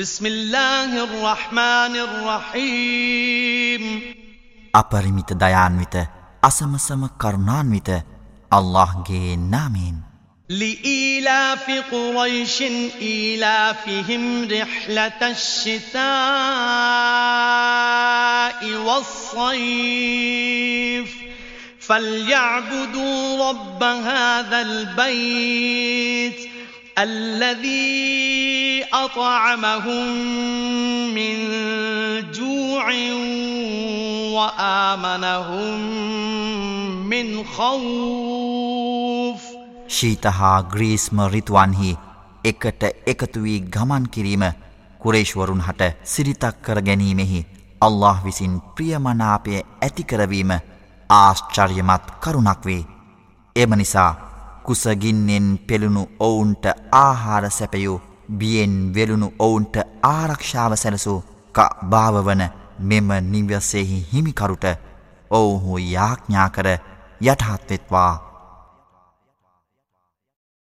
بسم الله الرحمن الرحيم أبرمت ديان ميت أسم سم كرنان ميت الله جي نامين لإيلاف قريش إيلافهم رحلة الشتاء والصيف فليعبدوا رب هذا البيت الذي أطعمهم من جوع وآمنهم من خوف ශීත හා ග්‍රීස්ම රිතුවන්හි එකට එකතු වී ගමන් කිරීම කුරේශ්වරුන් හට සිරිතක් කර ගැනීමෙහි අල්له විසින් ප්‍රියමනාපය ඇතිකරවීම ආශ්චර්යමත් කරුණක් වේ. එම නිසා කුසගින්නෙන් පෙළුණු ඔවුන්ට ආහාර සැපයූ බියෙන් වෙලුණු ඔවුන්ට ආරක්ෂාව සැලසූ ක භාවවන මෙම නිවසෙහි හිමිකරුට ඔවුහු යාඥා කර යටහත්වෙත්වා.